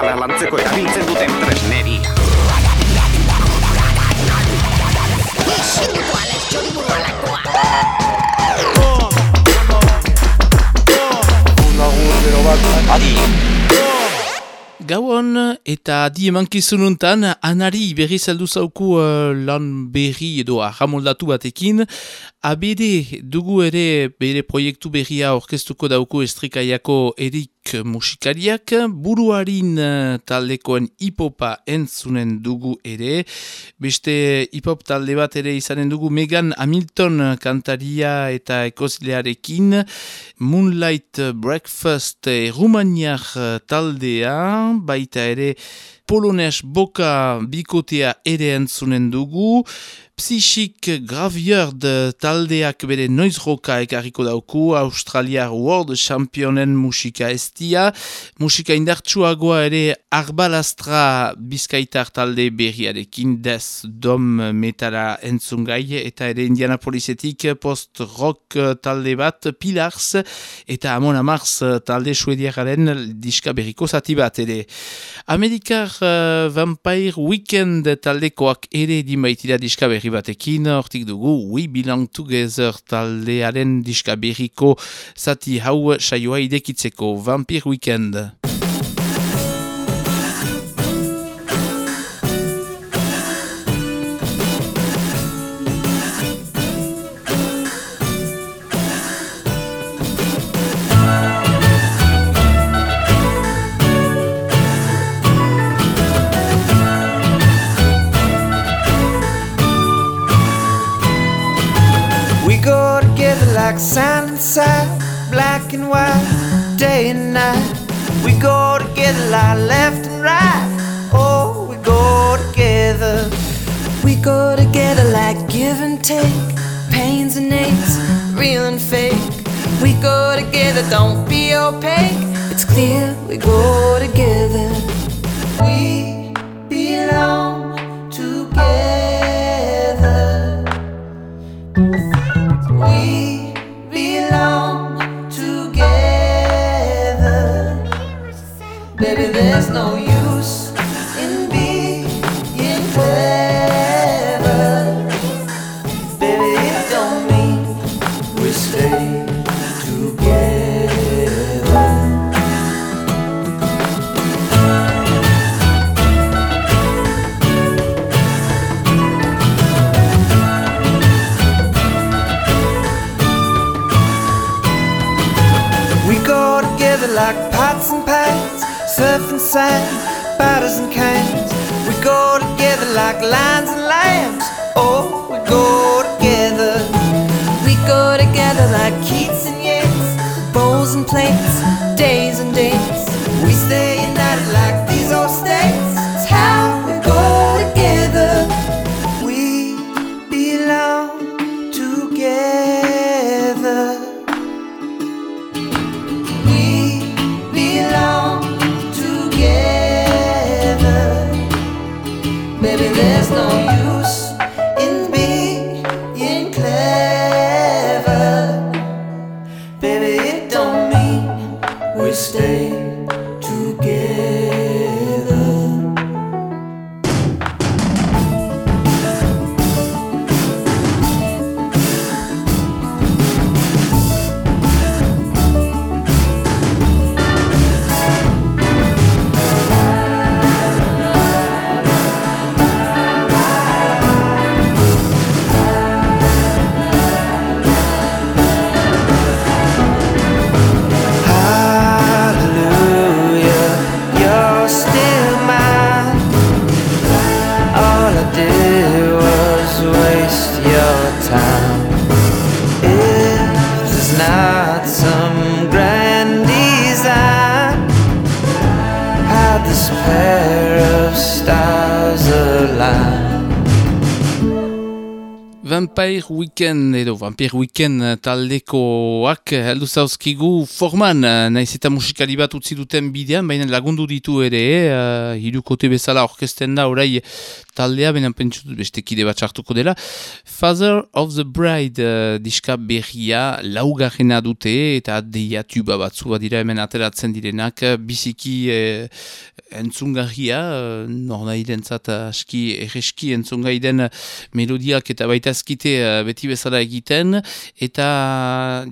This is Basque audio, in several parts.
metala lantzeko erabiltzen duten tresneria. Adi! Gauan eta di emankizununtan anari berri zeldu zauku uh, lan berri edo ahamoldatu batekin. ABD dugu ere bere proiektu berria orkestuko dauku estrikaiako Erik musikariak. Buruarin uh, taldekoen hipopa entzunen dugu ere. Beste hipop talde bat ere izanen dugu Megan Hamilton kantaria eta ekoslearekin. Moonlight Breakfast e, Rumaniak taldea baita ere polones boka bikotea ere entzunen dugu. Psychic Graveyard taldeak bere noiz roka ekarriko dauku, Australiar World Championen musika estia. Musika indartsuagoa ere arbalastra bizkaitar talde berriarekin des dom metara entzungai eta ere Indianapolisetik post-rock talde bat Pilars eta Amon Amars talde suediakaren diska berriko zati bat ere. Amerikar uh, Vampire Weekend taldekoak ere dimaitira diska berri batekin, hortik dugu We Belong Together taldearen diska berriko zati hau saioa idekitzeko Vampire Weekend. Like sand and sand, black and white, day and night. We go together like left and right. Oh, we go together. We go together like give and take, pains and aches, real and fake. We go together, don't be opaque. It's clear we go together. We sand, batters and cans. We go together like lions and lambs. Oh, we go together. We go together like Keats and Yates, bowls and plates, There's no Weekend edo Vampire Weekend taldekoak heldu zauzkigu forman, eh, naiz eta musikali bat utzi duten bidean, baina lagundu ditu ere, uh, hirukote bezala orkesten da orai taldea, baina pentsutut beste kide bat sartuko dela. Father of the Bride uh, diska berria laugarrena dute eta deia tuba batzu badira hemen ateratzen direnak, biziki uh, entzungarria, uh, nor nahi dentzat aski erreski entzungai den melodiak eta baita ezkite uh, beti bezala egiten, eta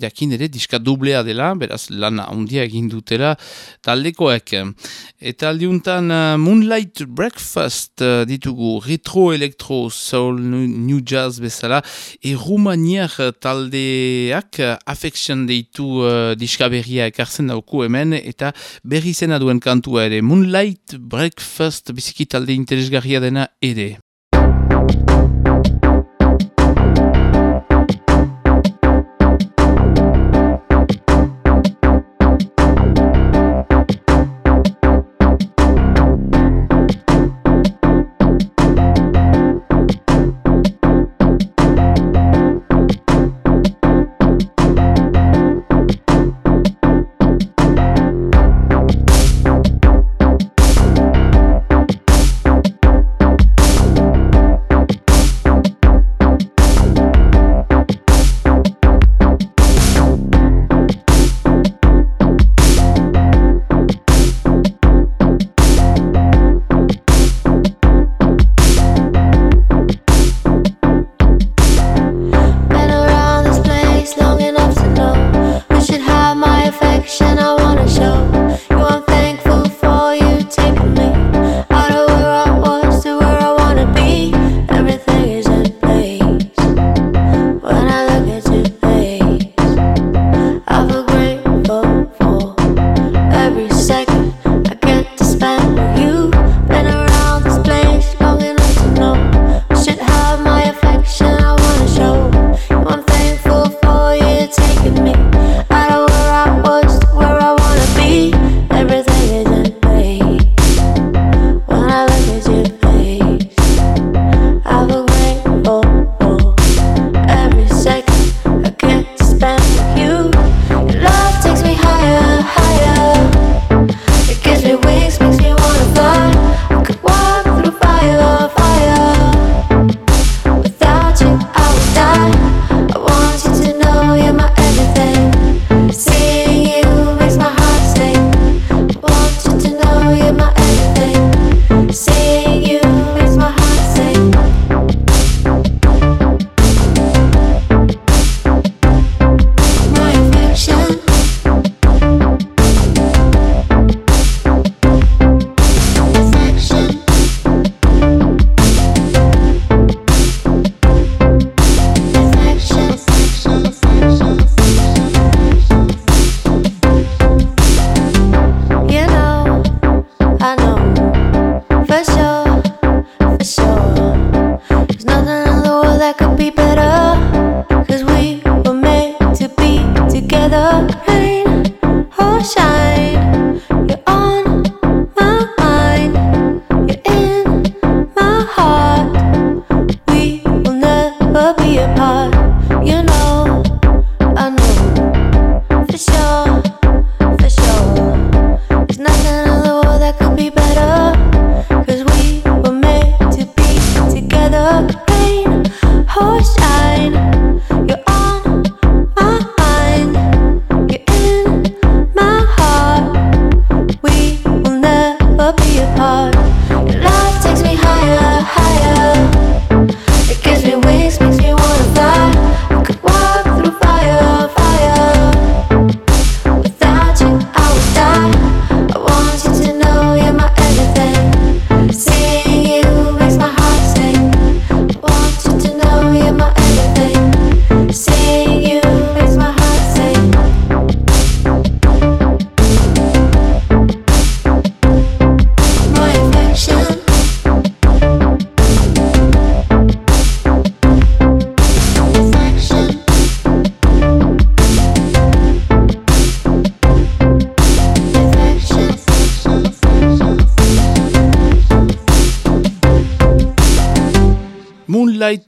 jakin ere diska dublea dela, beraz lan handia egin dutela taldekoek. Eta aldiuntan Moonlight Breakfast ditugu retro, elektro, soul, new jazz bezala, e rumaniak taldeak affection deitu uh, diska berria ekartzen dauku hemen, eta berri zena duen kantua ere Moonlight Breakfast biziki talde interesgarria dena ere.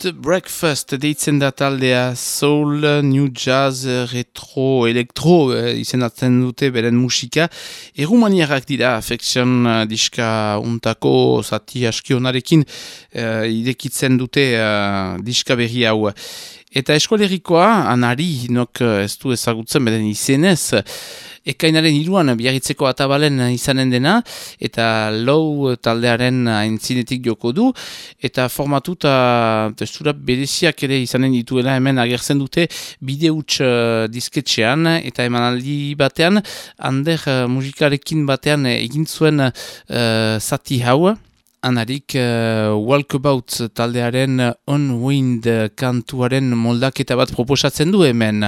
Moonlight Breakfast deitzen da taldea soul, new jazz, retro, elektro eh, izenatzen dute beren musika. Erumaniarak dira affection diska untako zati askionarekin uh, idekitzen dute uh, diska berri hau. Eta eskolerikoa, anari, nok eh, ez du ezagutzen beden izenez, ekainaren iruan biarritzeko atabalen izanen dena, eta lau taldearen aintzinetik joko du, eta formatuta testura bereziak ere izanen dituela hemen agertzen dute bide huts uh, disketxean, eta emanaldi batean, ander uh, musikarekin batean egin zuen uh, zati hau, Anarik uh, Walkabout taldearen On-Wind kantuaren moldaketa bat proposatzen du hemen.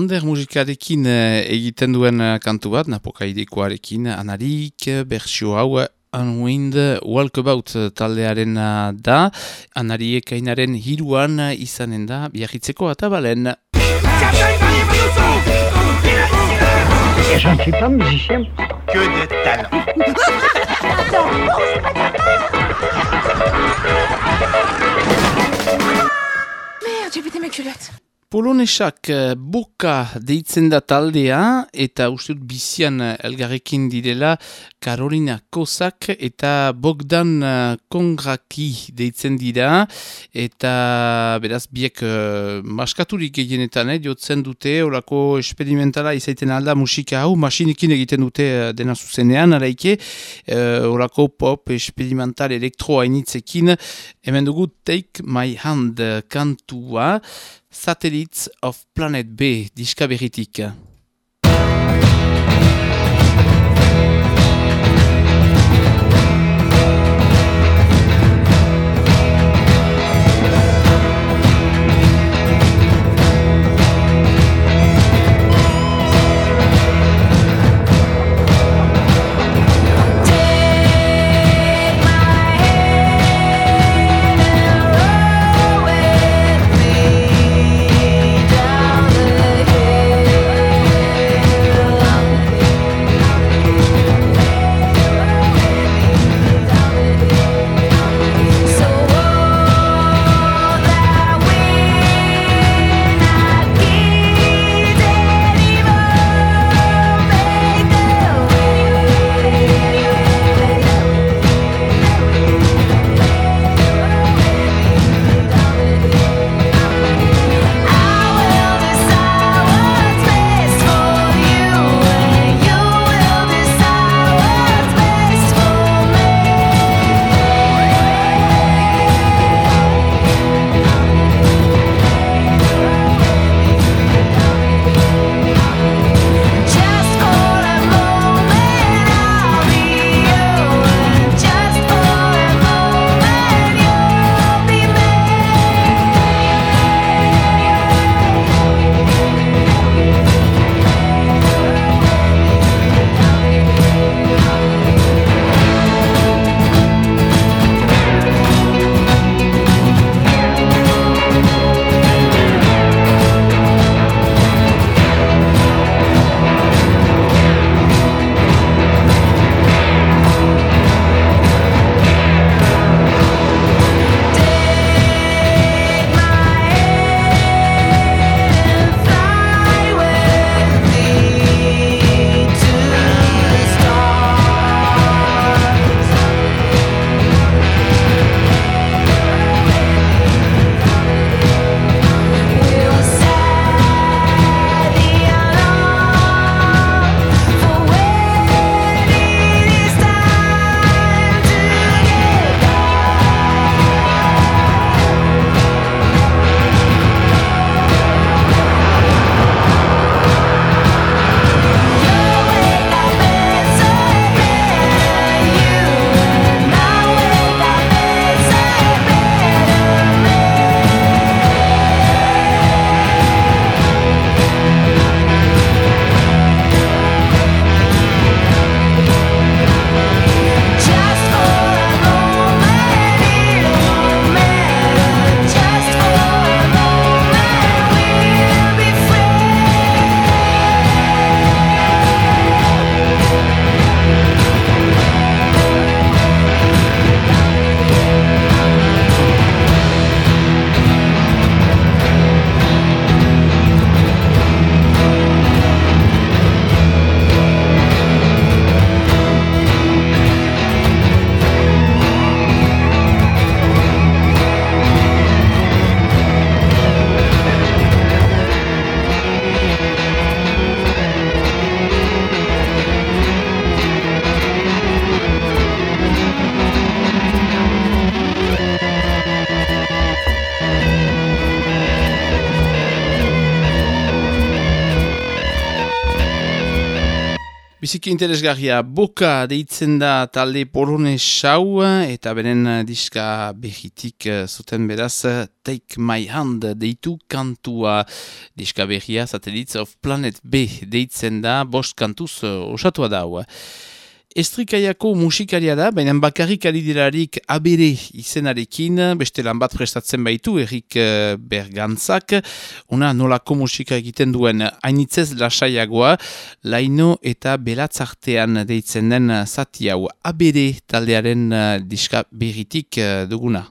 Ander musikarekin eh, egiten duen eh, kantu bat, napokaidekoarekin, anarik, eh, bersio hau, Unwind Walkabout taldearen da, anariek ainaren hiruan izanen da, biarritzeko atabalen. Je ne suis pas musicien. Que de talent. Merde, j'ai pété mes culottes. Polonesak eh, boka deitzen da taldea eta uste dut bizian eh, elgarrekin direla Karolina Kozak eta Bogdan eh, Kongraki deitzen dira. Eta beraz biek uh, maskaturik gehienetan eh, jotzen dute orako esperimentala izaiten alda musika hau masinekin egiten dute dena zuzenean araike uh, orako pop experimental elektroa initzekin. Hemen dugu Take My Hand kantua Satellites of Planet B, diska berritik. Biziki interesgarria. Boka deitzen da talde polone sau eta beren diska behitik eh, zuten beraz Take My Hand deitu kantua. Diska behia Satellites of Planet B deitzen da bost kantuz eh, osatua da Estrikaiako musikaria da, baina bakarrik dirarik abere izenarekin, beste lan bat prestatzen baitu, errik eh, bergantzak, una nolako musika egiten duen hainitzez lasaiagoa, laino eta belatzartean deitzen den zati hau abere taldearen eh, diska berritik eh, duguna.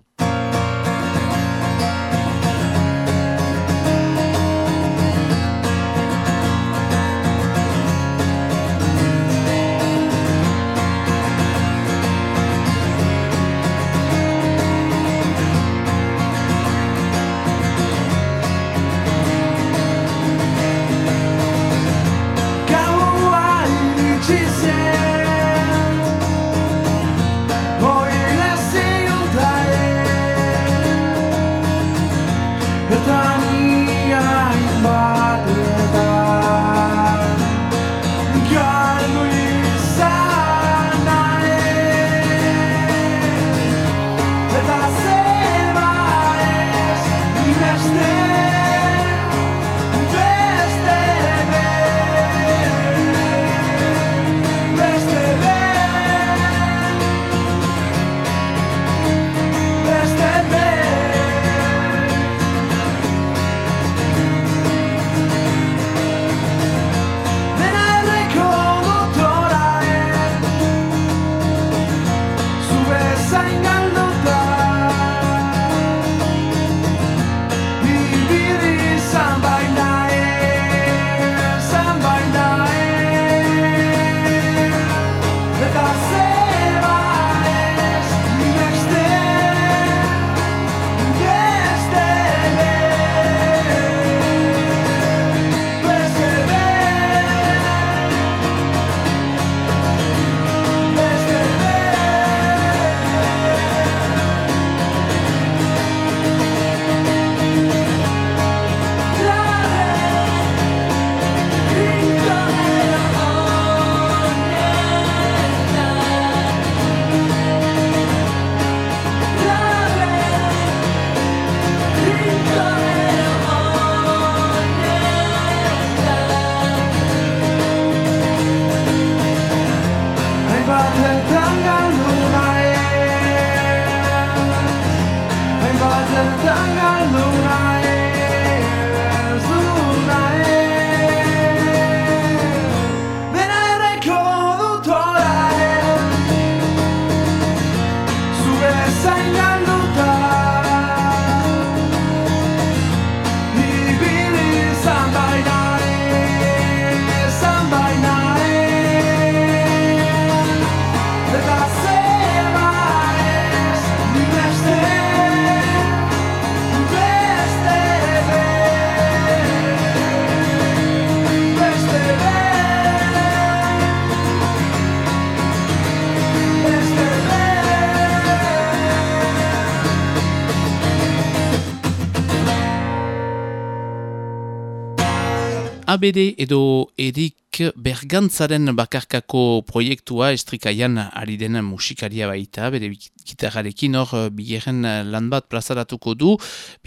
ABD edo Erik Bergantzaren bakarkako proiektua estrikaian ari dena musikaria baita, bere gitarrarekin hor eh, bigeren eh, lan bat plazaratuko du,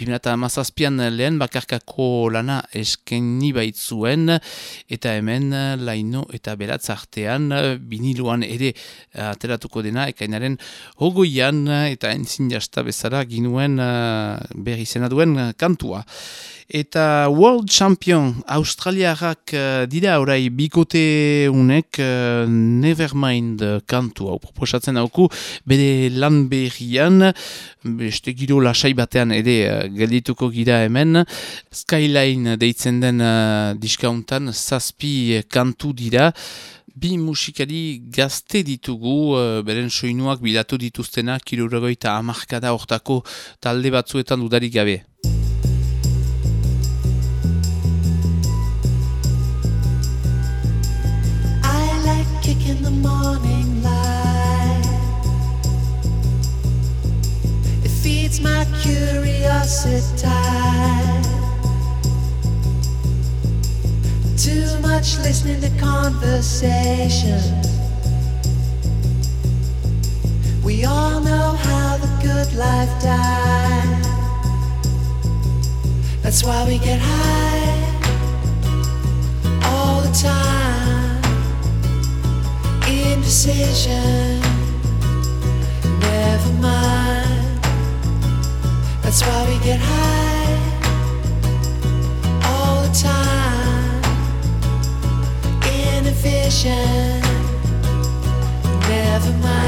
2008an lehen bakarkako lana eskeni baitzuen, eta hemen eh, laino eta beratz artean biniluan ere ateratuko dena, ekainaren hogoian. Eta entzin jasta bezala ginuen berri zena duen kantua. Eta World Champion Australiarrak uh, dira orai bikote unek uh, Nevermind kantu hau proposatzen hauku bere lan berrian beste giro lasai batean ere uh, geldituko gira hemen Skyline deitzen den uh, diskauntan zazpi kantu dira bi musikari gazte ditugu uh, beren soinuak bidatu dituztenak kiruragoita amarkada hortako talde batzuetan dudarik gabe. Feeds my curiosity. Too much listening to conversation. We all know how the good life dies. That's why we get high all the time. Indecision, never mind. Never mind.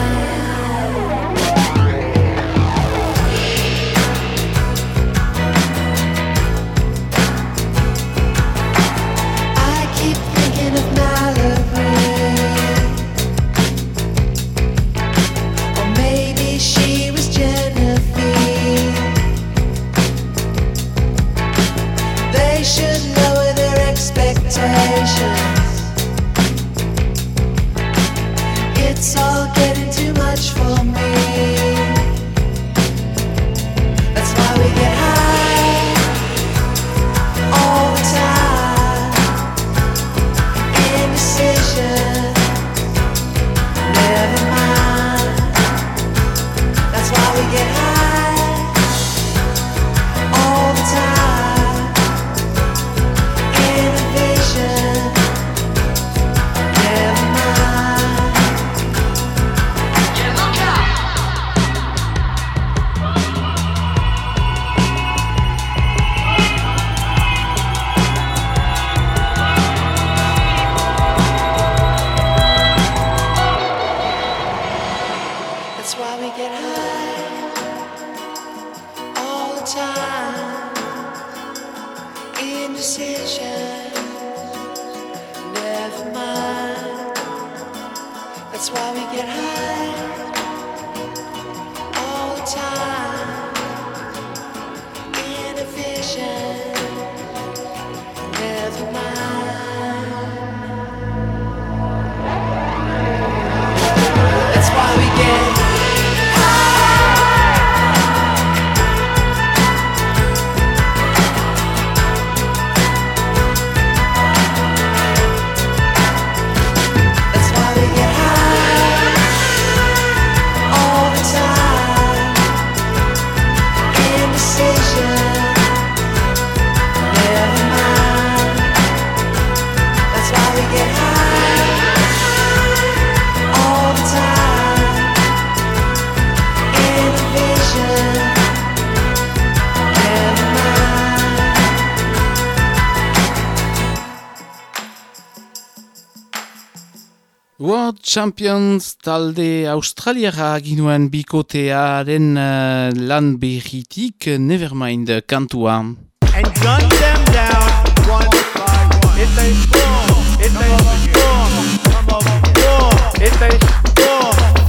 Champions talde australiara ginuen bikotearen uh, lan berritik Nevermind kantua. and gun them down one by one.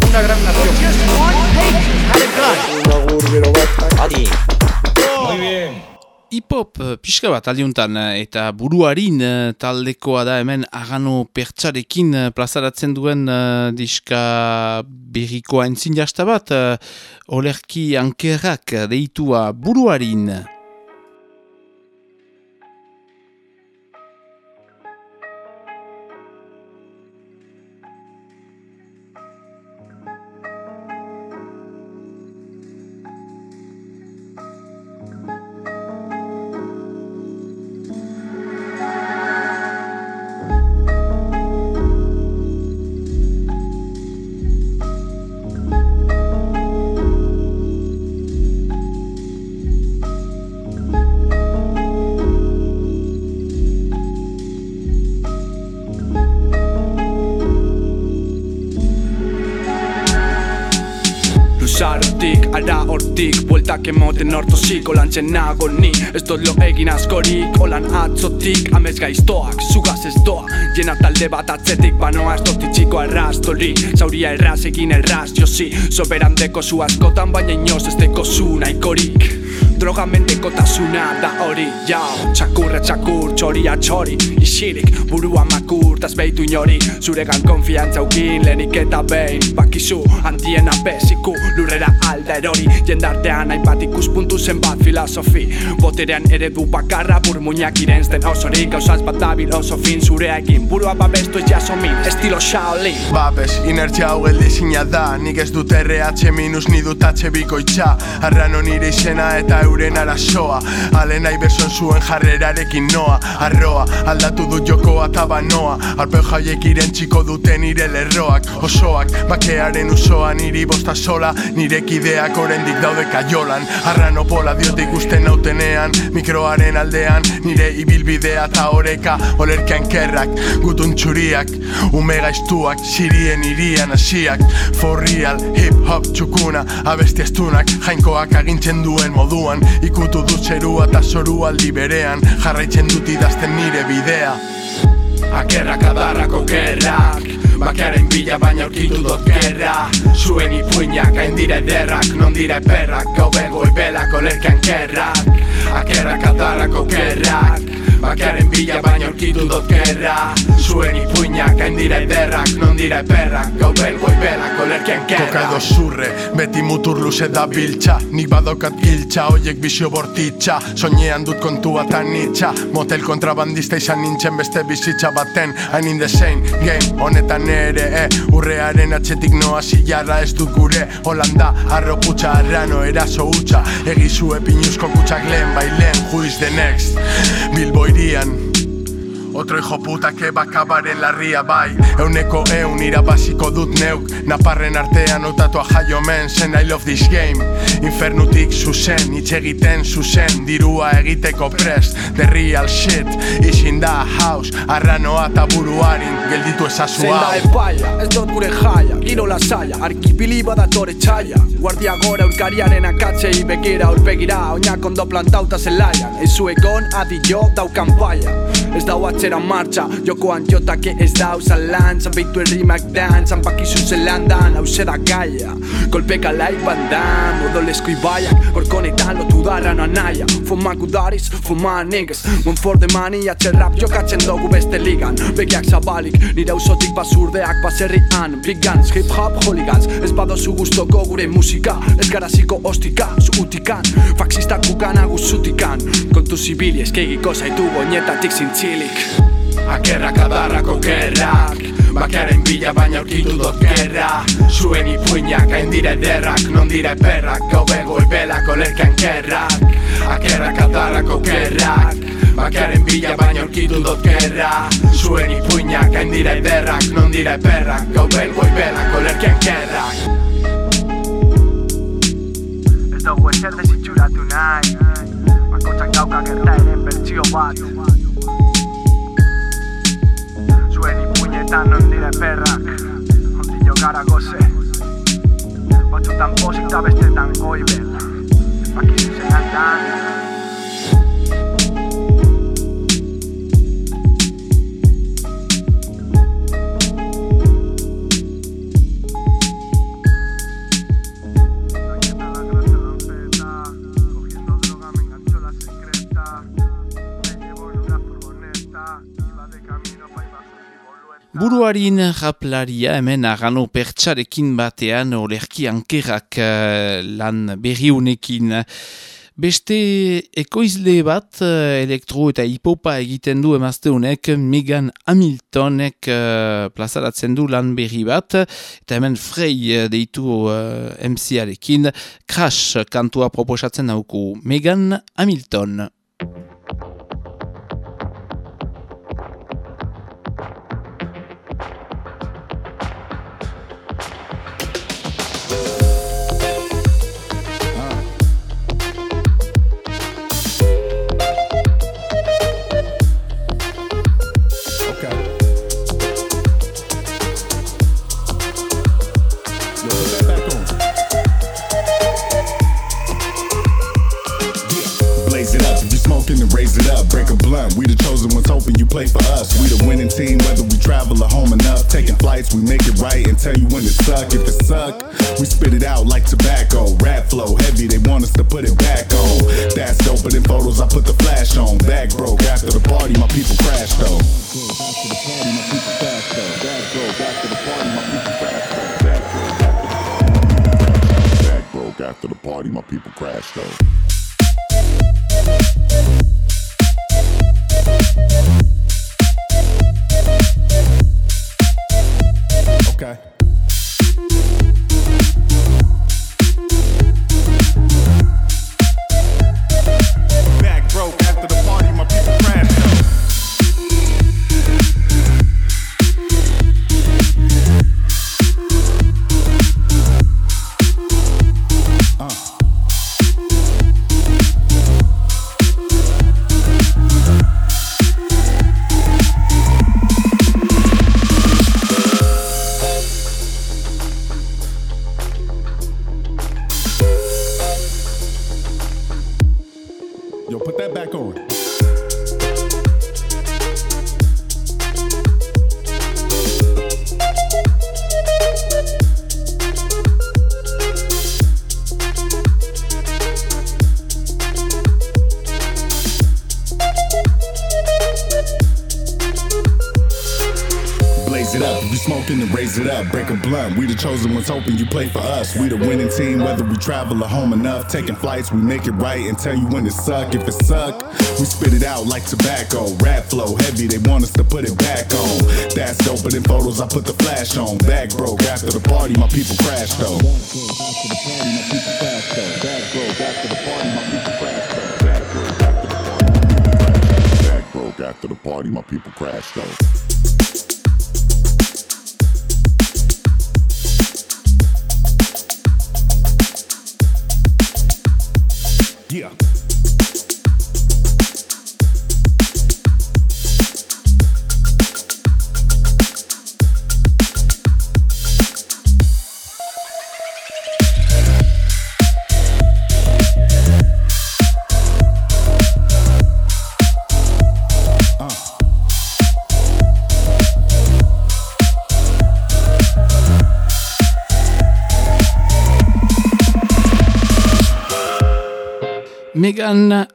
Una gran nación. Just one patient had a gun. Muy bien. Hip-hop eh, pixka bat aliuntan eh, eta buruarin eh, taldekoa da hemen agano pertsarekin plazaratzen duen eh, diska berrikoa entzin jasta bat eh, olerki ankerrak deitua buruarin. Hortik, bueltak emoten ortoziko lantzen nago ni Ez dut lo egin askorik, holan atzotik, amez gaiztoak, zugaz ez doa. Jena talde bat atzetik, banoa ez dut itxiko errastori Zauria erraz egin erraz, josi, soberandeko zu askotan, baina inoz ez deko zu nahikorik. Droga mendeko tasuna da hori, jau Txakurra txakur, txoria txori, isirik, burua makur, taz behitu inori. Zuregan konfiantza ukin, lehenik eta behin. Bakizu, handien abeziku, lurrera alda erori. Jendartean hainbat ikuspuntu zenbat filosofi. Boterean eredu bakarra burmuinak irenzten osorik. Gauzaz bat dabil oso fin zureakin Burua babestu ez jaso estilo Shaolin. Babes, inertzia hau geldi da. Nik ez dut RH minus ni dut H bikoitza. Arrano nire izena eta euren arazoa. Ale nahi beson zuen jarrerarekin noa Arroa, aldatu dut jokoa tabanoa Arpeo jaiek irentxiko duten nire lerroak Osoak, bakearen usoa niri bosta sola Nire kideak orendik daude kaiolan. Arrano pola diot ikusten nautenean Mikroaren aldean, nire ibilbidea ta oreka Olerkean kerrak, gutun txuriak Ume gaiztuak, sirien irian asiak For real, hip hop txukuna Abesti astunak, jainkoak agintzen duen moduan. Ikutu dut zerua eta zorua aldi berean Jarraitzen dut idazten nire bidea ea. Akerrak adarrak okerrak Bakaren bila baina aurkitu dut gerra Zuen ipuinak hain dira ederrak Non dira eperrak Gau bego ibelak olerkan kerrak Akerrak adarrak okerrak Bakearen bila baina aurkitu dut gerra. Zuen ipuinak hain dire derrak Non dire perrak. Gau bego ibelako lerkean kerrak. Koka edo zurre, beti mutur luze da biltza. Nik badokat giltza, oiek bizio bortitza. Soñean dut kontua eta nitza. Motel kontrabandista izan nintzen beste bizitza baten. I'm in the same game, honetan ere eh. Urrearen atxetik noa zilarra ez dut gure. Holanda, arro putxa, arrano, eraso utxa Egizu epinuzko kutsak lehen, bai lehen, who is the next? Bilbo irian Otro hijo puta que va acabar en la ría bai Euneko eun irabaziko dut neuk. Naparren artean utatua jaio men Zen I love this game. Infernutik zuzen, hitz egiten zuzen. Dirua egiteko prest The real shit. Izin da house Arranoa eta buruarin. Gelditu ezazu Zein da epaia, ez dut gure jaia. Giro lasaia, arkipili badatore txaia. Guardia gora urkariaren akatzei begira Urpegira, oinak ondo plantauta zelaian. Eizu egon adi jo daukan paia. Ez dau atzera martxa, jokoan jotake ez dau zalan Zanbeitu errimak dan, zanbakizu zelandan Hau da gaia, kolpeka lai bandan Odolesko ibaiak, orkonetan lotu darra no anaia Fumak udariz, fuma niggas One for the money, atxerrap jokatzen dugu beste ligan. Begiak zabalik, nire ausotik basurdeak baserrian Big guns, hip hop, hooligans. Ez badozu gustoko gure musika. Ez garaziko ostika, zu utikan. Faxistak gukana guzutikan. Kontu zibili eskegiko zaitu boinetatik zintzilik Akerrak adarrako kerrak Bakearen bila baina aurkitu dut gerra. Zuen ipuinak hain dire derrak Non dire perrak. Gau bego ibelako lerkean kerrak. Akerrak adarrako kerrak Bakearen bila baina aurkitu dut gerra. Zuen ipuinak hain dire derrak Non dire perrak. Gau bego ibelako lerkean kerrak. Ez dugu ezer desitxuratu nahi. Bakotxak dauka gertaeren bertsio bat ipuinetan non dire perrak. Ondillo gara goze. Batzutan pozik eta bestetan goibel. Bakizu zelantan Aquí Buruarin raplaria hemen arrano pertsarekin batean olerki ankerrak eh, lan berriunekin. Beste ekoizle bat eh, elektro eta hipopa egiten du emazteunek Megan Hamiltonek uh, plazaratzen du lan berri bat eta hemen Frey eh, deitu uh, MC-arekin Crash kantua proposatzen dauku Megan Hamilton. Blunt. We the chosen ones hoping you play for us. We the winning team, whether we travel or home enough. Taking flights, we make it right and tell you when it suck. If it suck, we spit it out like tobacco. Rap flow heavy, they want us to put it back on. That's doper than photos, I put the flash on. Bag broke after the party, my people crashed though. After the party, my people crashed though. Bag broke after the party, my people crashed though. Bag broke after the party. My people crash though. Okay. Chosen ones hoping you play for us. We the winning team, whether we travel or home enough. Taking flights, we make it right and tell you when it suck. If it suck, we spit it out like tobacco. Rap flow heavy, they want us to put it back on. That's doper than photos, I put the flash on. Back broke after the party, my people crash though. Bag broke after the party. my people crashed though. Back broke after the party, my people crash though. Yeah.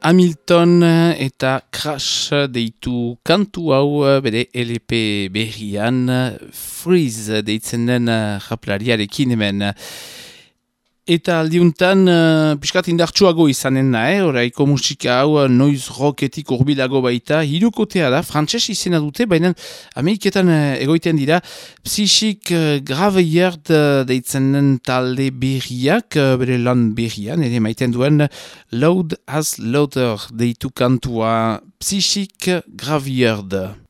Hamilton eta Crash deitu kantu hau bere LP berrian Freeze deitzen den raplariarekin hemen. Eta aldiuntan, uh, piskat indartsuago izanen da, eh? oraiko musika hau uh, noiz rocketik urbilago baita, hirukotea da, frantses izena dute, baina Ameriketan uh, egoiten dira, psixik uh, graveyard uh, deitzen den talde berriak, uh, bere lan berrian, ere maiten duen Load as Loader deitu kantua, psixik graveyard.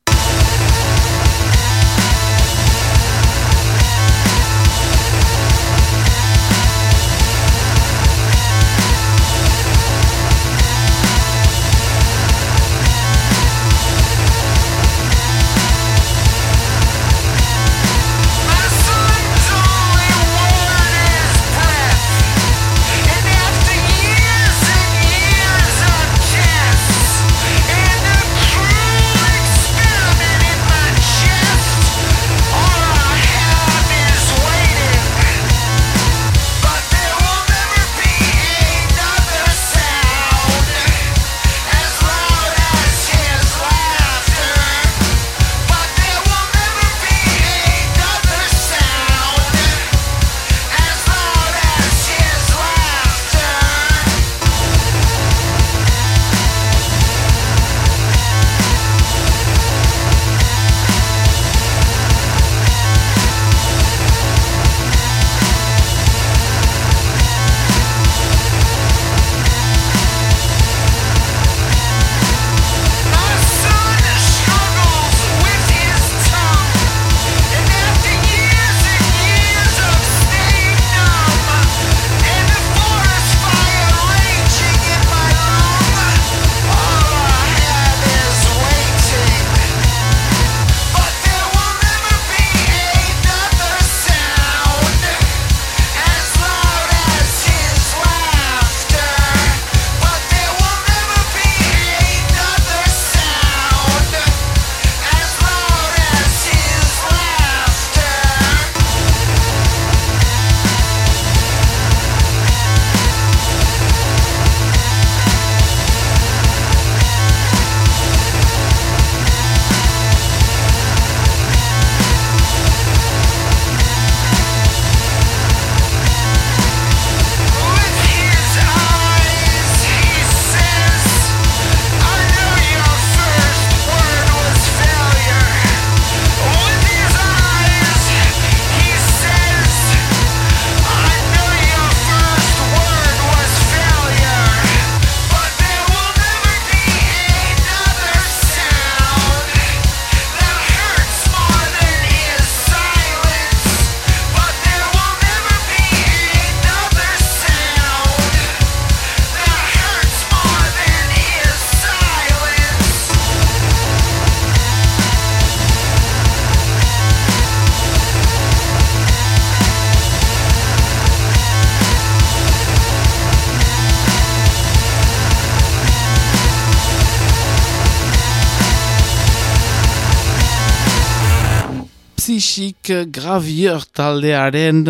Gravier taldearen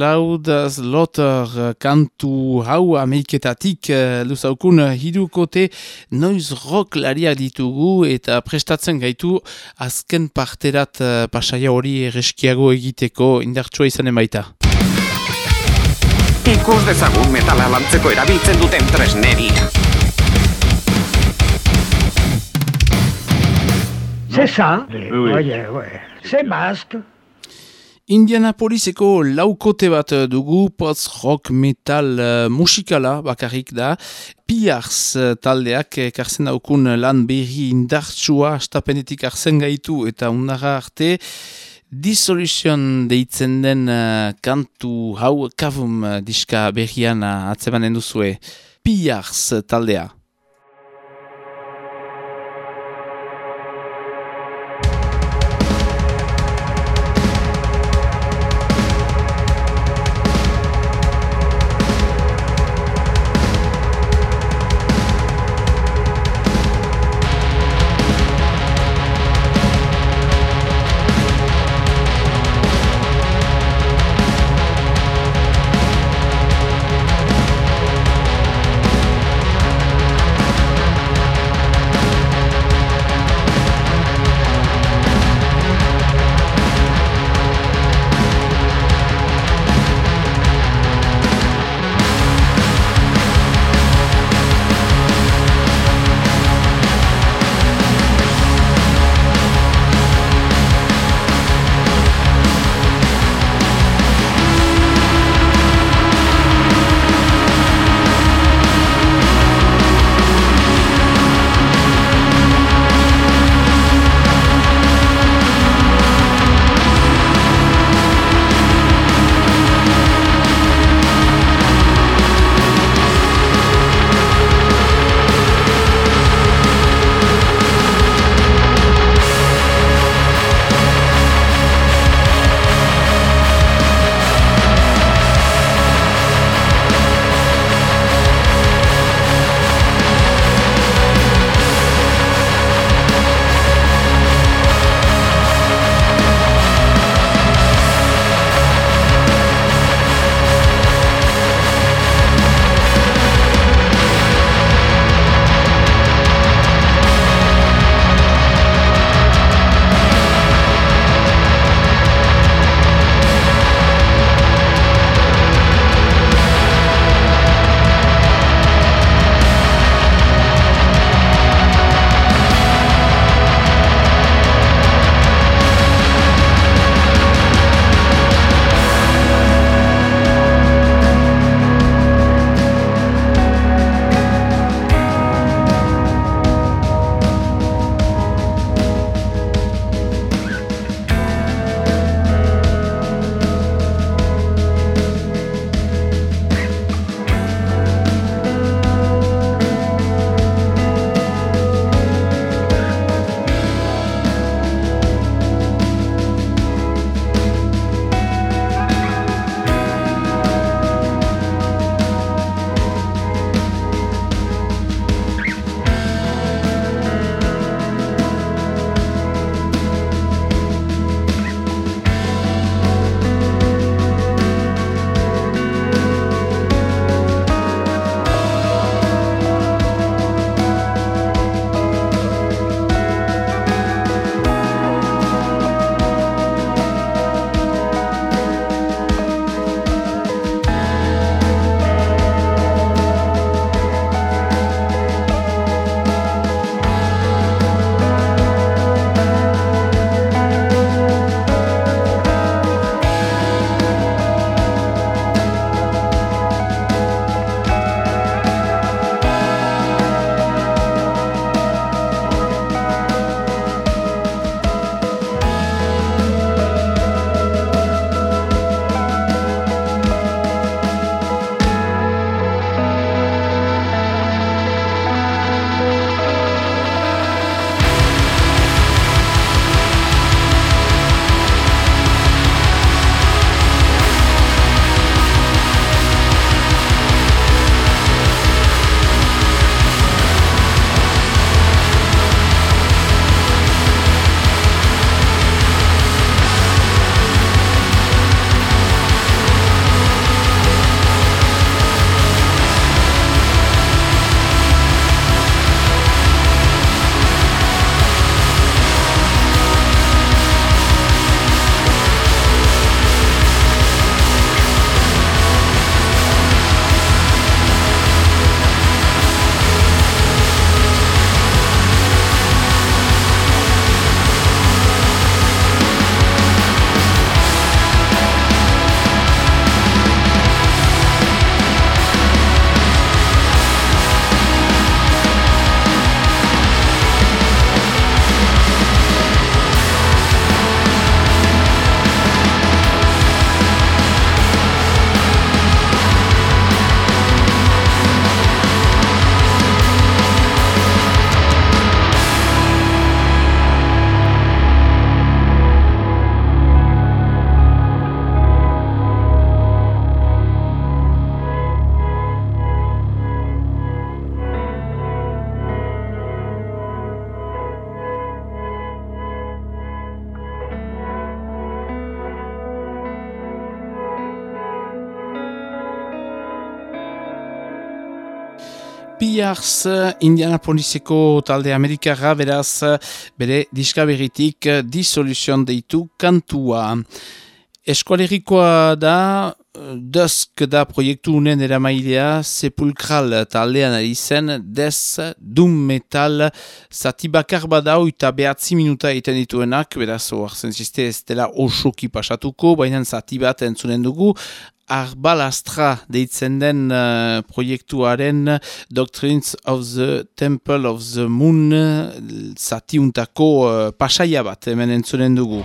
Laudaz Lotter kantu hau ameiketatik luzaukun hidukote noiz rock lariak ditugu eta prestatzen gaitu azken parterat pasaia hori ereskiago egiteko indartsua izanen baita. Ikus dezagun metala lantzeko erabiltzen duten tresneria. C'est ça. Oye, oye. C'est basque. Indianapoliseko laukote bat dugu post-rock metal uh, musikala bakarrik da. Piars uh, taldeak ekartzen daukun lan berri indartsua astapenetik arzen gaitu eta unara arte Dissolution deitzen den uh, kantu hau kavum diska berrian atzemanen duzue. Piars taldea. Spears Indianapoliseko talde Amerikarra beraz bere diskaberritik Dissolution deitu kantua. Eskualerikoa da, Dusk da proiektu unen eramailea Sepulkral taldean ari zen Des Doom Metal zati bakar badau eta behatzi minuta egiten dituenak, beraz, oartzen ziste ez dela osoki pasatuko, baina zati bat entzunen dugu, Arbalastra deitzen den uh, proiektuaren Doctrines of the Temple of the Moon zatiuntako uh, pasaia bat hemen entzunen dugu.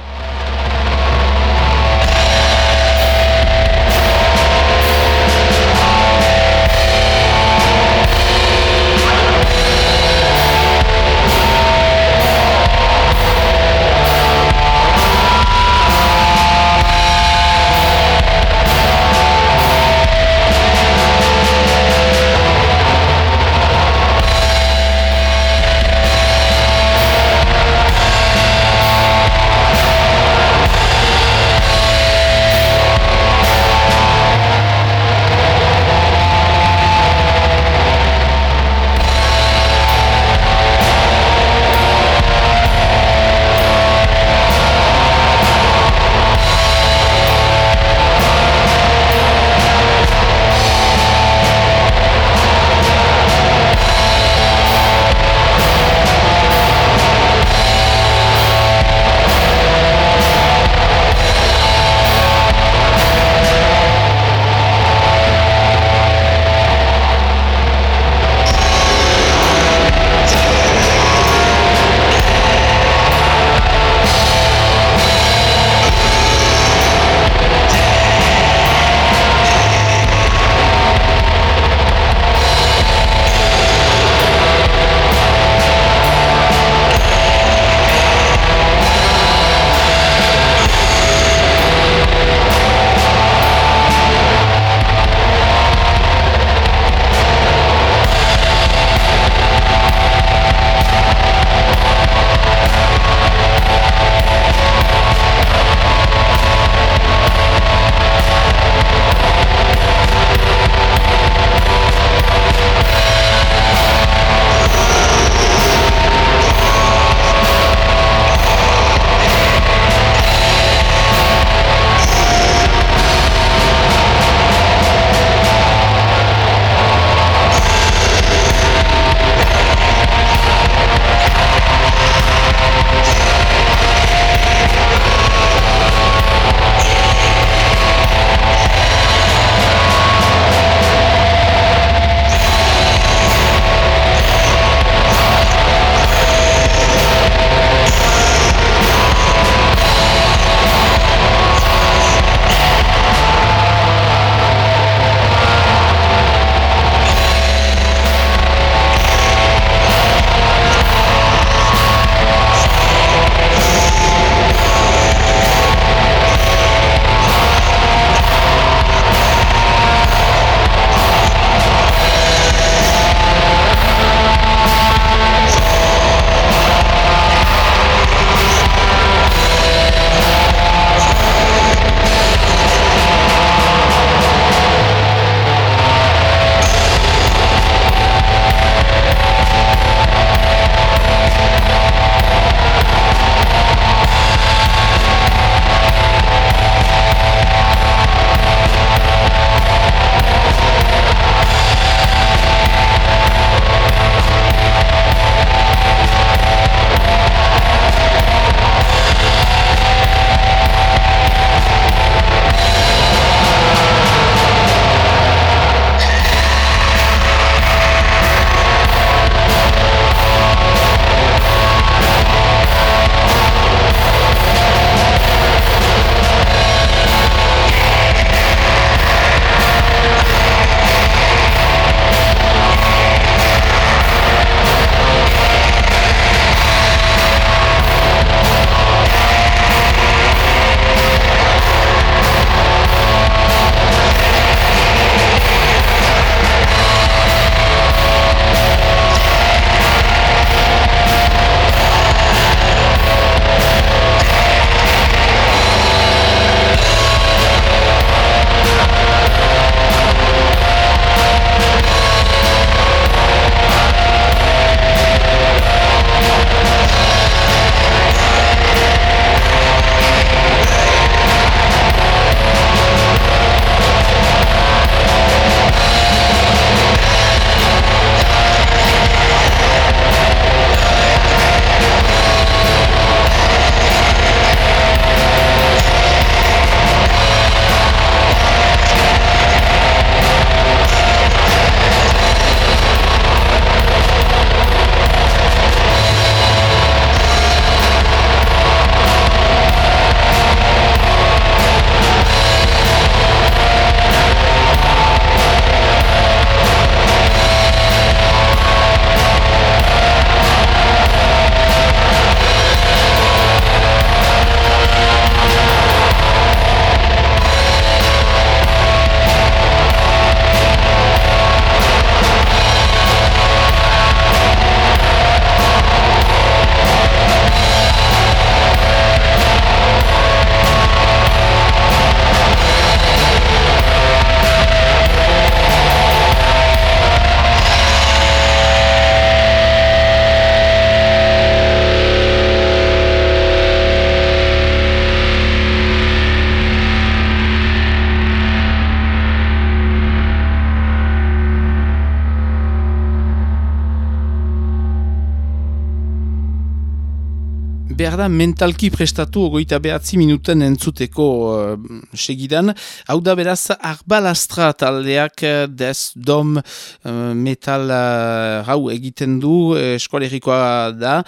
Mentalki prestatu ogoita behatzi minuten entzuteko uh, segidan. Hau da beraz arbalastra taldeak uh, des dom uh, metal uh, hau egiten du eskualerikoa da.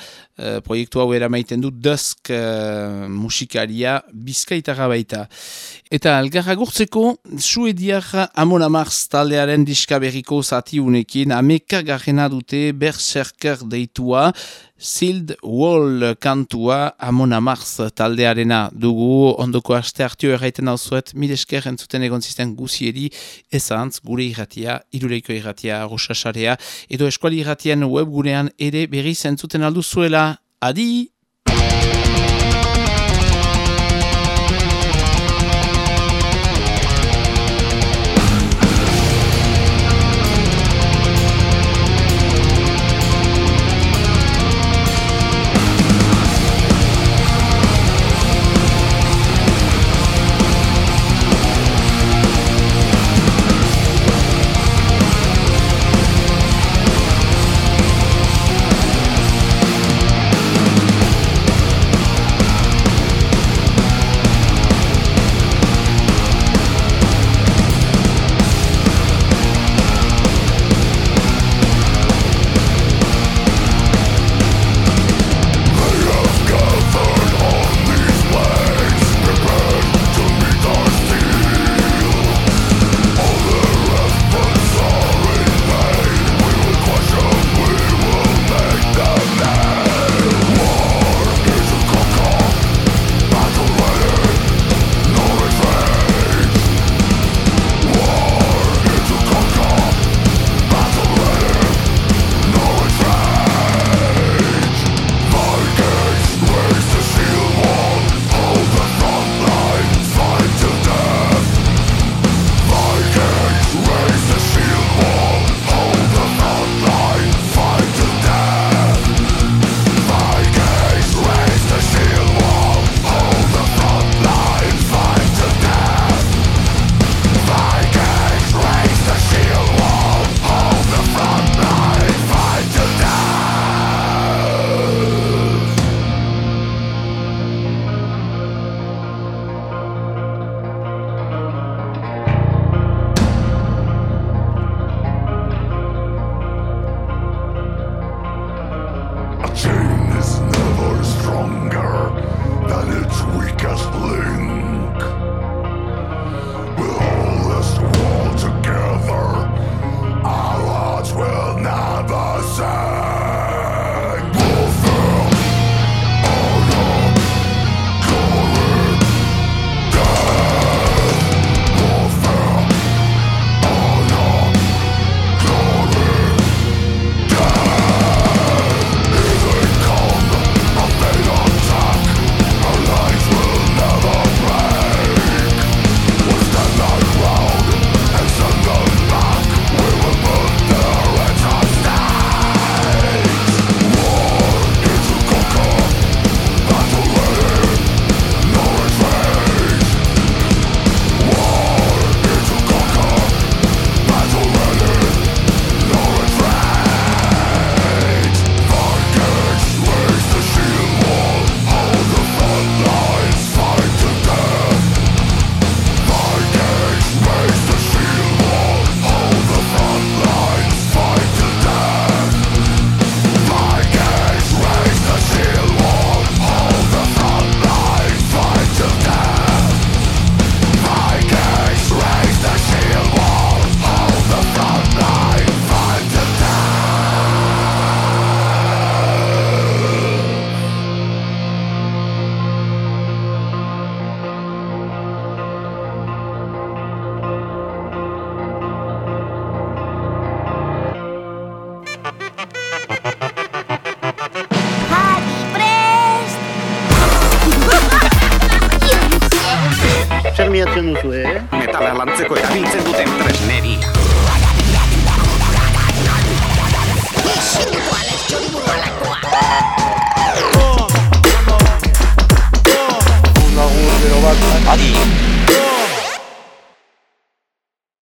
Proiektu hau eramaiten du dusk uh, musikaria bizkaitara baita. Eta algarra gurtzeko, suediak Amon Amarz taldearen diskaberiko zati unekin, ameka garrena dute berserker deitua, Sild Wall kantua Amon Amarz taldearena dugu ondoko aste hartio erraiten hau zuet, milesker entzuten egon zisten guzieri, ezantz, gure irratia, iruleiko irratia, rosasarea, edo eskuali irratian webgunean ere berri zentzuten aldu zuela. Adi.